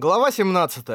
Глава 17.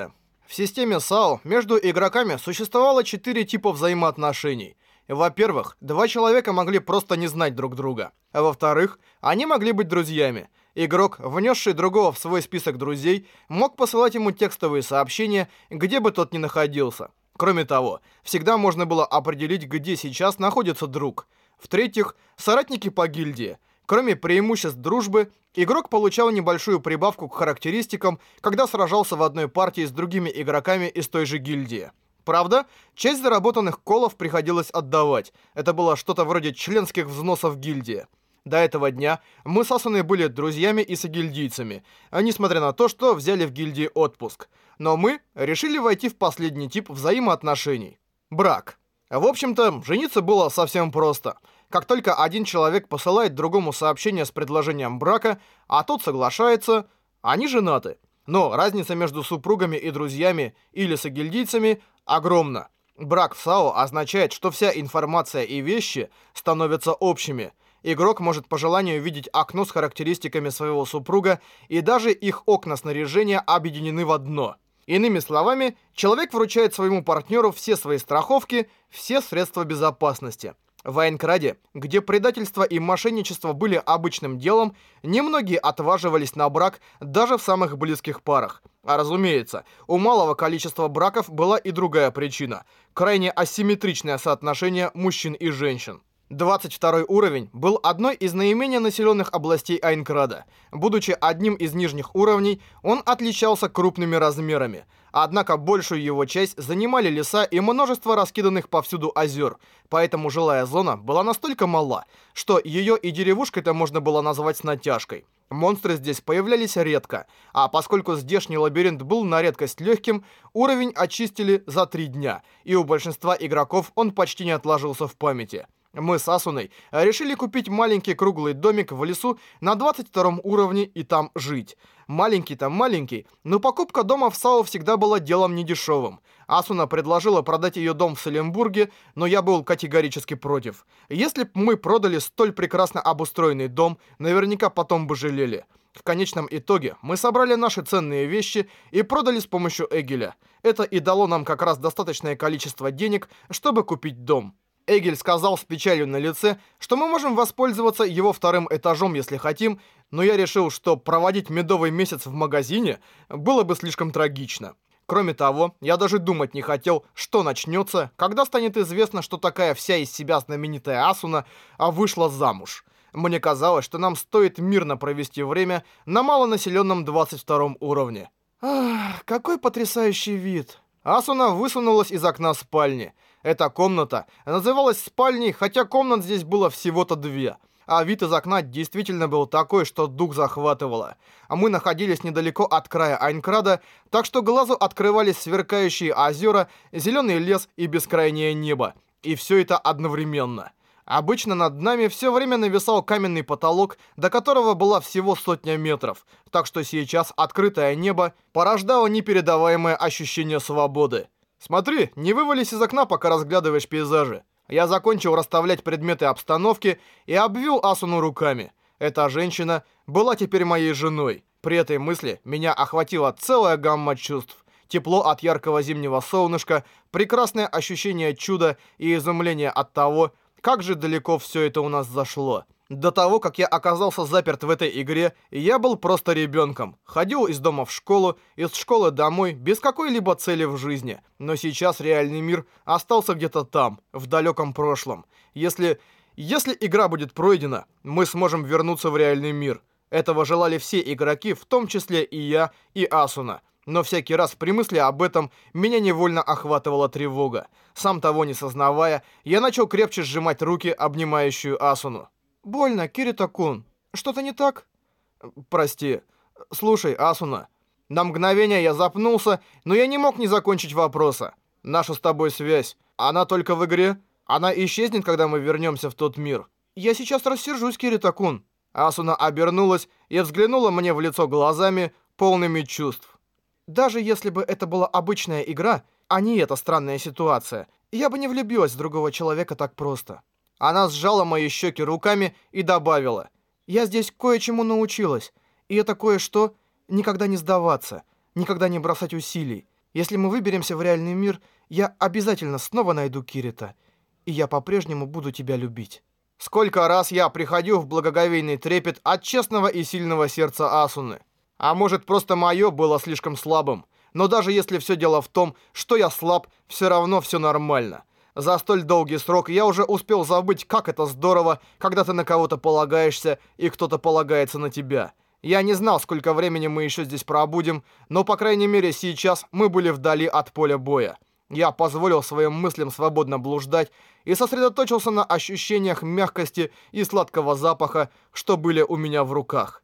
В системе САО между игроками существовало четыре типа взаимоотношений. Во-первых, два человека могли просто не знать друг друга. А во-вторых, они могли быть друзьями. Игрок, внесший другого в свой список друзей, мог посылать ему текстовые сообщения, где бы тот ни находился. Кроме того, всегда можно было определить, где сейчас находится друг. В-третьих, соратники по гильдии – Кроме преимуществ дружбы, игрок получал небольшую прибавку к характеристикам, когда сражался в одной партии с другими игроками из той же гильдии. Правда, часть заработанных колов приходилось отдавать. Это было что-то вроде членских взносов гильдии. До этого дня мы с Асуной были друзьями и согильдийцами, а несмотря на то, что взяли в гильдии отпуск. Но мы решили войти в последний тип взаимоотношений. Брак. В общем-то, жениться было совсем просто – как только один человек посылает другому сообщение с предложением брака, а тот соглашается, они женаты. Но разница между супругами и друзьями или сагильдийцами огромна. Брак в САО означает, что вся информация и вещи становятся общими. Игрок может по желанию видеть окно с характеристиками своего супруга, и даже их окна снаряжения объединены в одно. Иными словами, человек вручает своему партнеру все свои страховки, все средства безопасности. В Айнкраде, где предательство и мошенничество были обычным делом, немногие отваживались на брак даже в самых близких парах. А разумеется, у малого количества браков была и другая причина – крайне асимметричное соотношение мужчин и женщин. 22 уровень был одной из наименее населенных областей Айнкрада. Будучи одним из нижних уровней, он отличался крупными размерами – Однако большую его часть занимали леса и множество раскиданных повсюду озер, поэтому жилая зона была настолько мала, что ее и деревушкой-то можно было назвать с натяжкой. Монстры здесь появлялись редко, а поскольку здешний лабиринт был на редкость легким, уровень очистили за три дня, и у большинства игроков он почти не отложился в памяти. Мы с Асуной решили купить маленький круглый домик в лесу на 22 уровне и там жить. Маленький-то маленький, но покупка дома в САО всегда была делом недешевым. Асуна предложила продать ее дом в Саленбурге, но я был категорически против. Если б мы продали столь прекрасно обустроенный дом, наверняка потом бы жалели. В конечном итоге мы собрали наши ценные вещи и продали с помощью Эгеля. Это и дало нам как раз достаточное количество денег, чтобы купить дом. Эгель сказал с печалью на лице, что мы можем воспользоваться его вторым этажом, если хотим, но я решил, что проводить медовый месяц в магазине было бы слишком трагично. Кроме того, я даже думать не хотел, что начнется, когда станет известно, что такая вся из себя знаменитая Асуна а вышла замуж. Мне казалось, что нам стоит мирно провести время на малонаселенном 22 уровне. Ах, какой потрясающий вид. Асуна высунулась из окна спальни. Эта комната называлась спальней, хотя комнат здесь было всего-то две. А вид из окна действительно был такой, что дух захватывало. А мы находились недалеко от края Айнкрада, так что глазу открывались сверкающие озера, зеленый лес и бескрайнее небо. И все это одновременно. Обычно над нами все время нависал каменный потолок, до которого была всего сотня метров, так что сейчас открытое небо порождало непередаваемое ощущение свободы. Смотри, не вывались из окна, пока разглядываешь пейзажи. Я закончил расставлять предметы обстановки и обвел Асуну руками. Эта женщина была теперь моей женой. При этой мысли меня охватила целая гамма чувств. Тепло от яркого зимнего солнышка, прекрасное ощущение чуда и изумление от того, как же далеко все это у нас зашло. До того, как я оказался заперт в этой игре, я был просто ребенком. Ходил из дома в школу, из школы домой, без какой-либо цели в жизни. Но сейчас реальный мир остался где-то там, в далеком прошлом. Если... Если игра будет пройдена, мы сможем вернуться в реальный мир. Этого желали все игроки, в том числе и я, и Асуна. Но всякий раз при мысли об этом меня невольно охватывала тревога. Сам того не сознавая, я начал крепче сжимать руки, обнимающую Асуну. «Больно, Кирита-кун. Что-то не так?» «Прости. Слушай, Асуна, на мгновение я запнулся, но я не мог не закончить вопроса. Наша с тобой связь, она только в игре? Она исчезнет, когда мы вернемся в тот мир?» «Я сейчас рассержусь, Кирита-кун». Асуна обернулась и взглянула мне в лицо глазами, полными чувств. «Даже если бы это была обычная игра, а не эта странная ситуация, я бы не влюбилась в другого человека так просто». Она сжала мои щеки руками и добавила. «Я здесь кое-чему научилась, и это кое-что никогда не сдаваться. никогда не бросать усилий. Если мы выберемся в реальный мир, я обязательно снова найду Кирита, и я по-прежнему буду тебя любить. Сколько раз я приходил в благоговейный трепет от честного и сильного сердца Асуны. А может, просто мое было слишком слабым. Но даже если все дело в том, что я слаб, все равно все нормально. За столь долгий срок я уже успел забыть, как это здорово, когда ты на кого-то полагаешься, и кто-то полагается на тебя. Я не знал, сколько времени мы еще здесь пробудем, но, по крайней мере, сейчас мы были вдали от поля боя. Я позволил своим мыслям свободно блуждать и сосредоточился на ощущениях мягкости и сладкого запаха, что были у меня в руках.